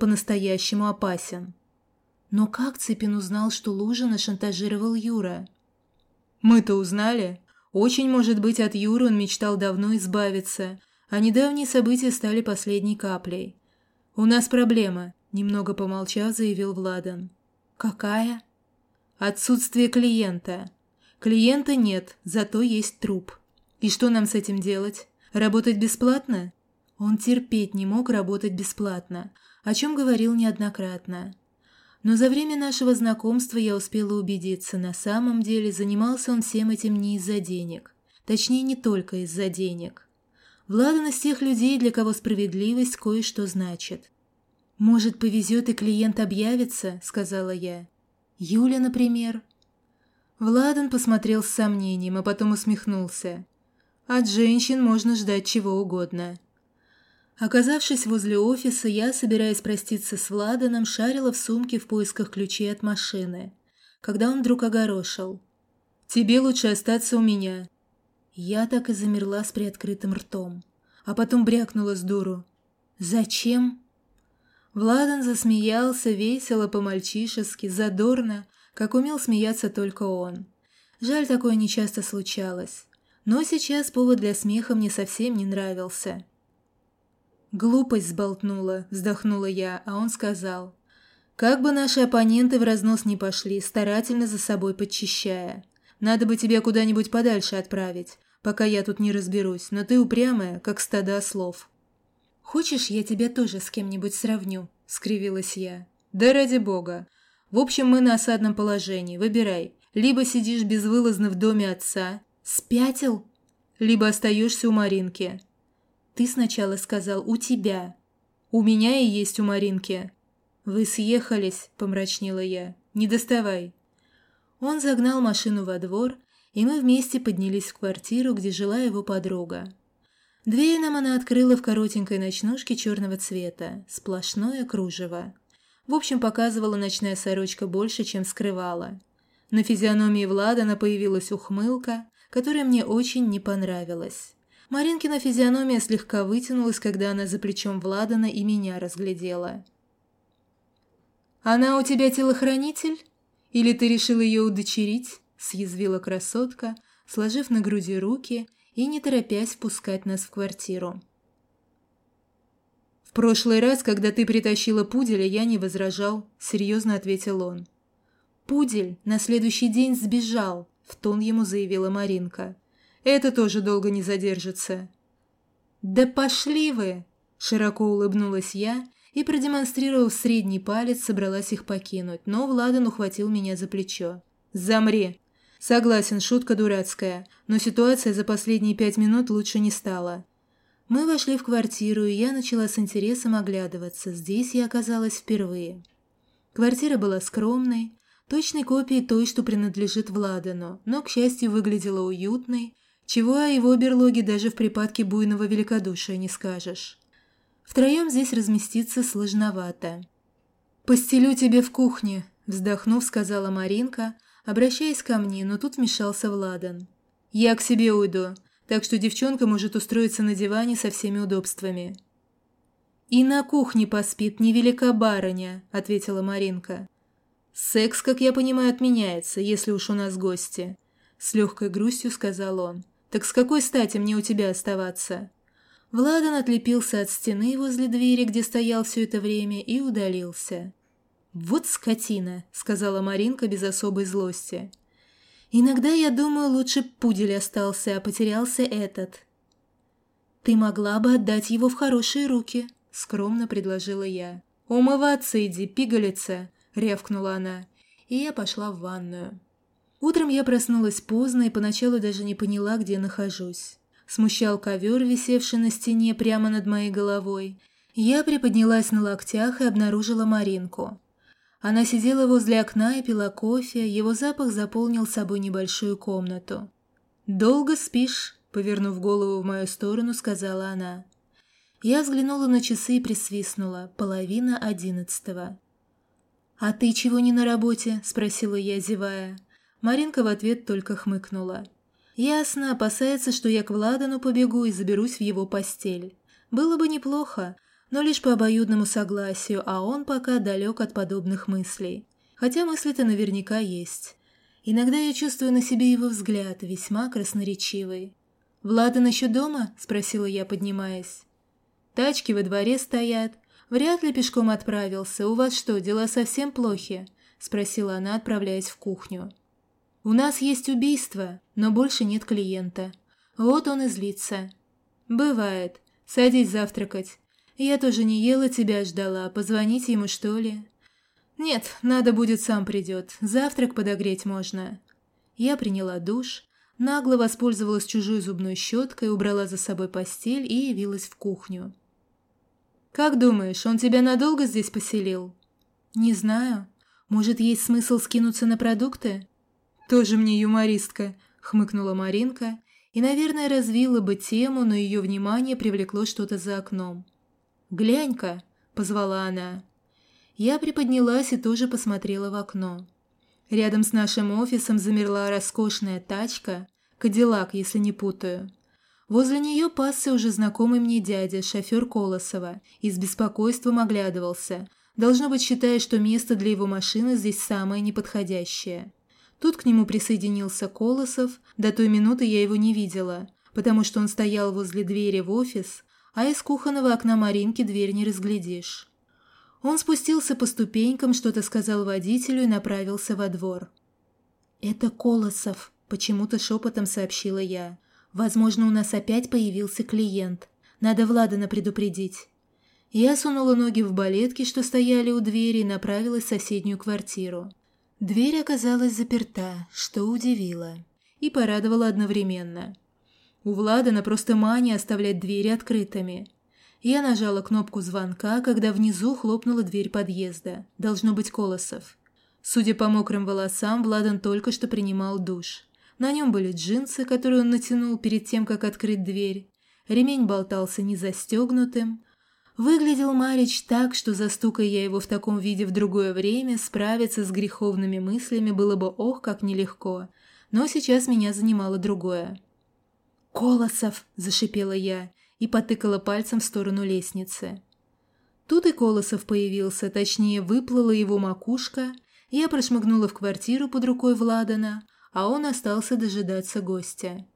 по-настоящему опасен. Но как Цыпин узнал, что Лужина шантажировал Юра? Мы-то узнали. Очень, может быть, от Юры он мечтал давно избавиться, а недавние события стали последней каплей. «У нас проблема», – немного помолчав, заявил Владан. «Какая?» «Отсутствие клиента. Клиента нет, зато есть труп. И что нам с этим делать? Работать бесплатно?» Он терпеть не мог работать бесплатно, о чем говорил неоднократно. Но за время нашего знакомства я успела убедиться, на самом деле занимался он всем этим не из-за денег. Точнее, не только из-за денег. Владан из тех людей, для кого справедливость кое-что значит. «Может, повезет и клиент объявится», — сказала я. «Юля, например». Владан посмотрел с сомнением, а потом усмехнулся. «От женщин можно ждать чего угодно». Оказавшись возле офиса, я, собираясь проститься с Владаном, шарила в сумке в поисках ключей от машины. Когда он вдруг огорошил. «Тебе лучше остаться у меня». Я так и замерла с приоткрытым ртом. А потом брякнула с дуру. «Зачем?» Владан засмеялся весело, по-мальчишески, задорно, как умел смеяться только он. Жаль, такое нечасто случалось. Но сейчас повод для смеха мне совсем не нравился. «Глупость сболтнула», – вздохнула я, а он сказал. «Как бы наши оппоненты в разнос не пошли, старательно за собой подчищая. Надо бы тебя куда-нибудь подальше отправить, пока я тут не разберусь, но ты упрямая, как стада слов». «Хочешь, я тебя тоже с кем-нибудь сравню?» – скривилась я. «Да ради бога. В общем, мы на осадном положении. Выбирай. Либо сидишь безвылазно в доме отца. Спятил? Либо остаешься у Маринки. Ты сначала сказал «у тебя». «У меня и есть у Маринки». «Вы съехались», – помрачнела я. «Не доставай». Он загнал машину во двор, и мы вместе поднялись в квартиру, где жила его подруга. Дверь нам она открыла в коротенькой ночнушке черного цвета, сплошное кружево. В общем, показывала ночная сорочка больше, чем скрывала. На физиономии Владана появилась ухмылка, которая мне очень не понравилась. Маринкина физиономия слегка вытянулась, когда она за плечом Владана и меня разглядела. «Она у тебя телохранитель? Или ты решил ее удочерить?» – съязвила красотка, сложив на груди руки и не торопясь впускать нас в квартиру. «В прошлый раз, когда ты притащила пуделя, я не возражал», – серьезно ответил он. «Пудель на следующий день сбежал», – в тон ему заявила Маринка. Это тоже долго не задержится». «Да пошли вы!» – широко улыбнулась я и, продемонстрировав средний палец, собралась их покинуть, но Владан ухватил меня за плечо. «Замри!» «Согласен, шутка дурацкая, но ситуация за последние пять минут лучше не стала». Мы вошли в квартиру, и я начала с интересом оглядываться. Здесь я оказалась впервые. Квартира была скромной, точной копией той, что принадлежит Владану, но, к счастью, выглядела уютной чего о его берлоге даже в припадке буйного великодушия не скажешь. Втроем здесь разместиться сложновато. «Постелю тебе в кухне», – вздохнув, сказала Маринка, обращаясь ко мне, но тут вмешался Владан. «Я к себе уйду, так что девчонка может устроиться на диване со всеми удобствами». «И на кухне поспит невелика барыня», – ответила Маринка. «Секс, как я понимаю, отменяется, если уж у нас гости», – с легкой грустью сказал он. Так с какой стати мне у тебя оставаться?» Владан отлепился от стены возле двери, где стоял все это время, и удалился. «Вот скотина», — сказала Маринка без особой злости. «Иногда, я думаю, лучше пудель остался, а потерялся этот». «Ты могла бы отдать его в хорошие руки», — скромно предложила я. «Умываться иди, пигалица», — рявкнула она, и я пошла в ванную. Утром я проснулась поздно и поначалу даже не поняла, где нахожусь. Смущал ковер, висевший на стене прямо над моей головой. Я приподнялась на локтях и обнаружила Маринку. Она сидела возле окна и пила кофе, его запах заполнил собой небольшую комнату. «Долго спишь?» – повернув голову в мою сторону, сказала она. Я взглянула на часы и присвистнула. Половина одиннадцатого. «А ты чего не на работе?» – спросила я, зевая. Маринка в ответ только хмыкнула. Ясно, опасается, что я к Владану побегу и заберусь в его постель. Было бы неплохо. но лишь по обоюдному согласию, а он пока далек от подобных мыслей. Хотя мысли-то наверняка есть. Иногда я чувствую на себе его взгляд, весьма красноречивый. «Владан еще дома?» – спросила я, поднимаясь. «Тачки во дворе стоят. Вряд ли пешком отправился. У вас что, дела совсем плохи?» – спросила она, отправляясь в кухню. «У нас есть убийство, но больше нет клиента. Вот он и злится». «Бывает. Садись завтракать. Я тоже не ела, тебя ждала. Позвоните ему, что ли?» «Нет, надо будет, сам придет. Завтрак подогреть можно». Я приняла душ, нагло воспользовалась чужой зубной щеткой, убрала за собой постель и явилась в кухню. «Как думаешь, он тебя надолго здесь поселил?» «Не знаю. Может, есть смысл скинуться на продукты?» «Тоже мне юмористка», — хмыкнула Маринка, и, наверное, развила бы тему, но ее внимание привлекло что-то за окном. «Глянь-ка», — позвала она. Я приподнялась и тоже посмотрела в окно. Рядом с нашим офисом замерла роскошная тачка, Кадиллак, если не путаю. Возле нее пасся уже знакомый мне дядя, шофер Колосова, и с беспокойством оглядывался, должно быть, считая, что место для его машины здесь самое неподходящее. Тут к нему присоединился Колосов, до той минуты я его не видела, потому что он стоял возле двери в офис, а из кухонного окна Маринки дверь не разглядишь. Он спустился по ступенькам, что-то сказал водителю и направился во двор. «Это Колосов», Почему-то шепотом сообщила я. Возможно, у нас опять появился клиент. Надо Владана предупредить. Я сунула ноги в балетки, что стояли у двери, и направилась в соседнюю квартиру. Дверь оказалась заперта, что удивило. И порадовало одновременно. У Владана просто мания оставлять двери открытыми. Я нажала кнопку звонка, когда внизу хлопнула дверь подъезда. Должно быть Колосов. Судя по мокрым волосам, Владан только что принимал душ. На нем были джинсы, которые он натянул перед тем, как открыть дверь. Ремень болтался незастегнутым. Выглядел Марич так, что застукая я его в таком виде в другое время, справиться с греховными мыслями было бы ох, как нелегко. Но сейчас меня занимало другое. «Колосов!» – зашипела я и потыкала пальцем в сторону лестницы. Тут и Колосов появился, точнее, выплыла его макушка. Я прошмыгнула в квартиру под рукой Владана, а он остался дожидаться гостя.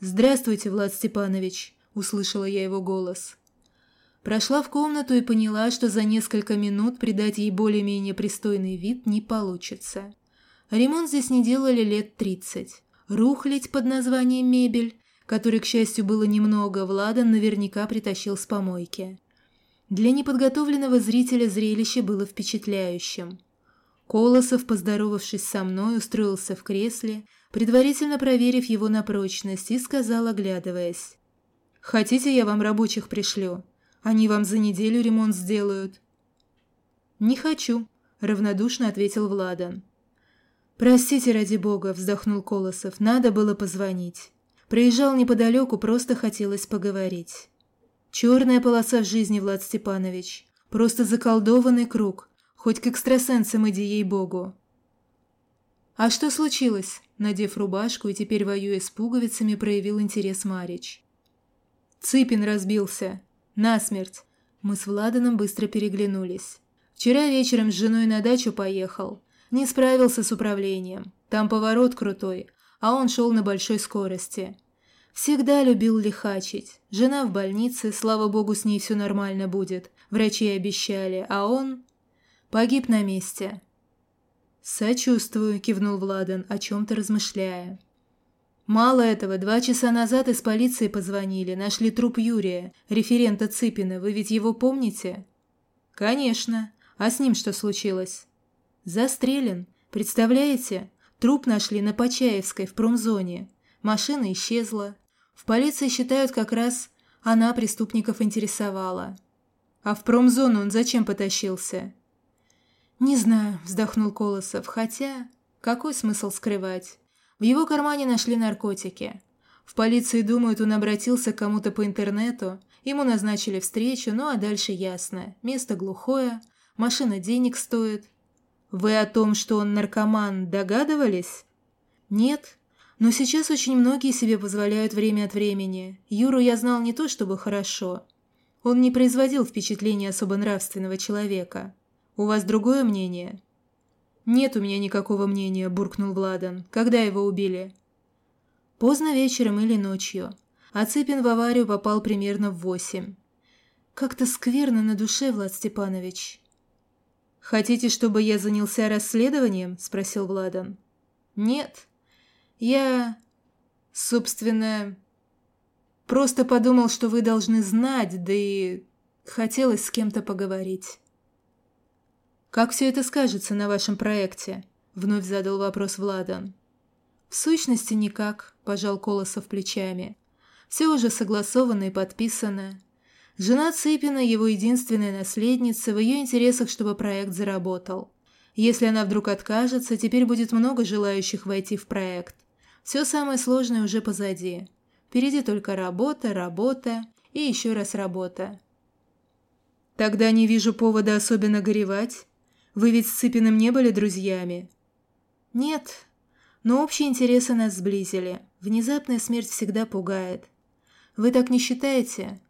«Здравствуйте, Влад Степанович», – услышала я его голос. Прошла в комнату и поняла, что за несколько минут придать ей более-менее пристойный вид не получится. Ремонт здесь не делали лет тридцать. Рухлить под названием «мебель», которой, к счастью, было немного, Владан наверняка притащил с помойки. Для неподготовленного зрителя зрелище было впечатляющим – Колосов, поздоровавшись со мной, устроился в кресле, предварительно проверив его на прочность, и сказал, оглядываясь. «Хотите, я вам рабочих пришлю? Они вам за неделю ремонт сделают». «Не хочу», — равнодушно ответил Владан. «Простите, ради бога», — вздохнул Колосов, — «надо было позвонить. Проезжал неподалеку, просто хотелось поговорить». «Черная полоса в жизни, Влад Степанович. Просто заколдованный круг. Хоть к экстрасенсам иди, ей-богу. А что случилось? Надев рубашку и теперь воюя с пуговицами, проявил интерес Марич. Цыпин разбился. Насмерть. Мы с Владаном быстро переглянулись. Вчера вечером с женой на дачу поехал. Не справился с управлением. Там поворот крутой, а он шел на большой скорости. Всегда любил лихачить. Жена в больнице, слава богу, с ней все нормально будет. Врачи обещали, а он... Погиб на месте». «Сочувствую», – кивнул Владан, о чем-то размышляя. «Мало этого, два часа назад из полиции позвонили, нашли труп Юрия, референта Цыпина, вы ведь его помните?» «Конечно. А с ним что случилось?» «Застрелен. Представляете? Труп нашли на Почаевской, в промзоне. Машина исчезла. В полиции считают, как раз она преступников интересовала. А в промзону он зачем потащился?» «Не знаю», – вздохнул Колосов, – «хотя... Какой смысл скрывать? В его кармане нашли наркотики. В полиции думают, он обратился к кому-то по интернету, ему назначили встречу, ну а дальше ясно. Место глухое, машина денег стоит. Вы о том, что он наркоман, догадывались? Нет. Но сейчас очень многие себе позволяют время от времени. Юру я знал не то чтобы хорошо. Он не производил впечатления особо нравственного человека. У вас другое мнение?» «Нет у меня никакого мнения», – буркнул Владан. «Когда его убили?» «Поздно вечером или ночью. А Цыпин в аварию попал примерно в восемь. Как-то скверно на душе, Влад Степанович». «Хотите, чтобы я занялся расследованием?» – спросил Владан. «Нет. Я, собственно, просто подумал, что вы должны знать, да и хотелось с кем-то поговорить». «Как все это скажется на вашем проекте?» – вновь задал вопрос Владан. «В сущности, никак», – пожал Колосов плечами. «Все уже согласовано и подписано. Жена Цыпина – его единственная наследница, в ее интересах, чтобы проект заработал. Если она вдруг откажется, теперь будет много желающих войти в проект. Все самое сложное уже позади. Впереди только работа, работа и еще раз работа». «Тогда не вижу повода особенно горевать», вы ведь с Цыпиным не были друзьями?» «Нет, но общие интересы нас сблизили. Внезапная смерть всегда пугает. Вы так не считаете?»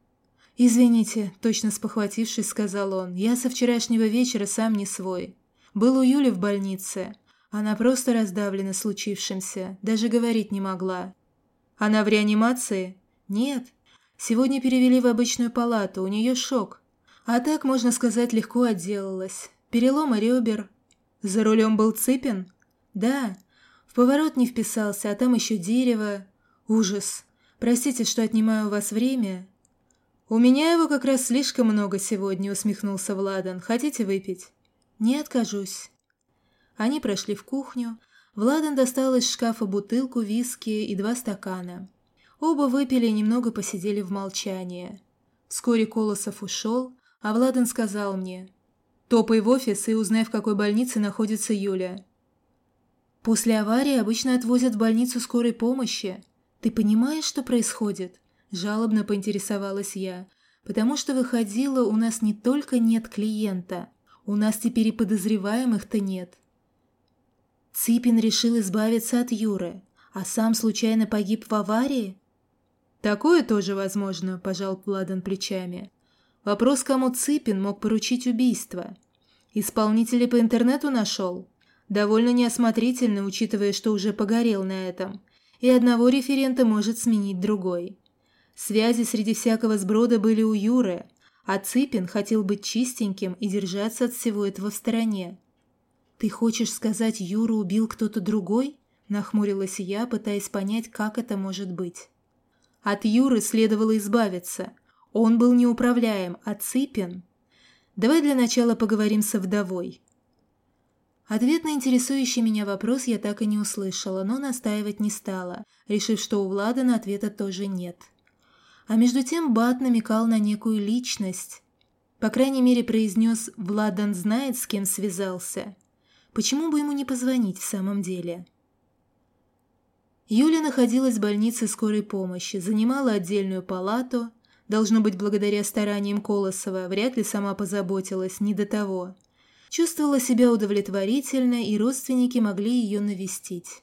«Извините», — точно спохватившись, сказал он, — «я со вчерашнего вечера сам не свой. Был у Юли в больнице. Она просто раздавлена случившимся, даже говорить не могла. Она в реанимации? Нет. Сегодня перевели в обычную палату, у нее шок. А так, можно сказать, легко отделалась. Переломы ребер. За рулем был Цыпин? Да. В поворот не вписался, а там еще дерево. Ужас. Простите, что отнимаю у вас время. У меня его как раз слишком много сегодня, усмехнулся Владан. Хотите выпить? Не откажусь. Они прошли в кухню. Владан достал из шкафа бутылку виски и два стакана. Оба выпили и немного посидели в молчании. Вскоре Колосов ушел, а Владан сказал мне – Топай в офис и узнай, в какой больнице находится Юля. После аварии обычно отвозят в больницу скорой помощи. Ты понимаешь, что происходит? Жалобно поинтересовалась я. Потому что выходило, у нас не только нет клиента, у нас теперь и подозреваемых-то нет. Ципин решил избавиться от Юры, а сам случайно погиб в аварии? Такое тоже возможно, пожал Владан плечами. Вопрос, кому Цыпин мог поручить убийство. Исполнителя по интернету нашел. Довольно неосмотрительно, учитывая, что уже погорел на этом. И одного референта может сменить другой. Связи среди всякого сброда были у Юры, а Цыпин хотел быть чистеньким и держаться от всего этого в стороне. «Ты хочешь сказать, Юру убил кто-то другой?» – нахмурилась я, пытаясь понять, как это может быть. От Юры следовало избавиться, он был неуправляем, а Цыпин... Давай для начала поговорим со вдовой. Ответ на интересующий меня вопрос я так и не услышала, но настаивать не стала, решив, что у Владана ответа тоже нет. А между тем Бат намекал на некую личность. По крайней мере, произнес «Владан знает, с кем связался». Почему бы ему не позвонить в самом деле? Юля находилась в больнице скорой помощи, занимала отдельную палату, Должно быть, благодаря стараниям Колосова, вряд ли сама позаботилась, не до того. Чувствовала себя удовлетворительно, и родственники могли ее навестить.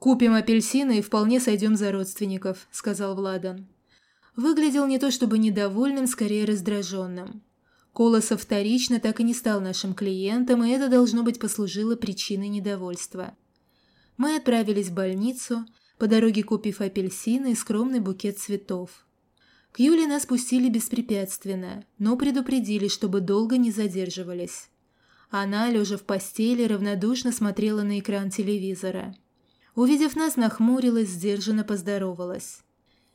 «Купим апельсины и вполне сойдем за родственников», — сказал Владан. Выглядел не то чтобы недовольным, скорее раздраженным. Колосов вторично так и не стал нашим клиентом, и это, должно быть, послужило причиной недовольства. Мы отправились в больницу, по дороге купив апельсины и скромный букет цветов. К Юле нас пустили беспрепятственно, но предупредили, чтобы долго не задерживались. Она, лежа в постели, равнодушно смотрела на экран телевизора. Увидев нас, нахмурилась, сдержанно поздоровалась.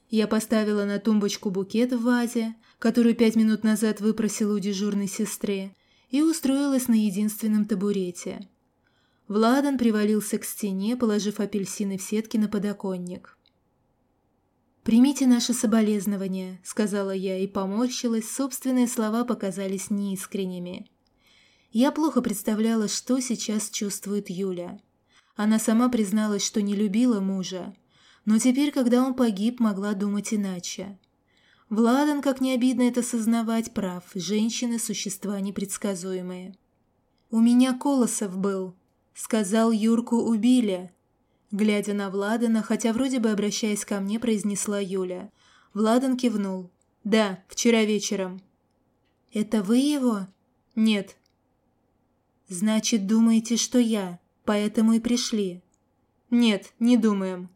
Я поставила на тумбочку букет в вазе, которую пять минут назад выпросила у дежурной сестры, и устроилась на единственном табурете. Владан привалился к стене, положив апельсины в сетки на подоконник. «Примите наши соболезнования», — сказала я и поморщилась, собственные слова показались неискренними. Я плохо представляла, что сейчас чувствует Юля. Она сама призналась, что не любила мужа, но теперь, когда он погиб, могла думать иначе. Владан, как не обидно это сознавать, прав, женщины – существа непредсказуемые. «У меня Колосов был», «Сказал, Юрку убили». Глядя на Владана, хотя вроде бы обращаясь ко мне, произнесла Юля. Владан кивнул. «Да, вчера вечером». «Это вы его?» «Нет». «Значит, думаете, что я, поэтому и пришли?» «Нет, не думаем.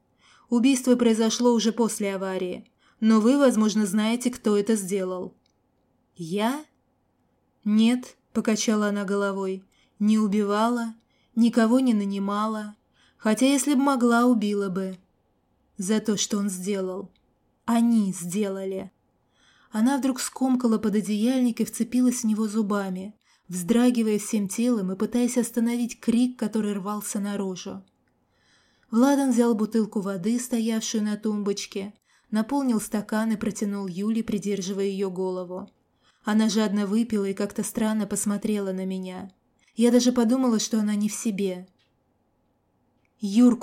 Убийство произошло уже после аварии, но вы, возможно, знаете, кто это сделал». «Я?» «Нет», — покачала она головой, — «не убивала, никого не нанимала, хотя если бы могла, убила бы. За то, что он сделал. Они сделали». Она вдруг скомкала пододеяльник и вцепилась в него зубами, вздрагивая всем телом и пытаясь остановить крик, который рвался наружу. Владан взял бутылку воды, стоявшую на тумбочке, наполнил стакан и протянул Юле, придерживая ее голову. Она жадно выпила и как-то странно посмотрела на меня. Я даже подумала, что она не в себе. Юрку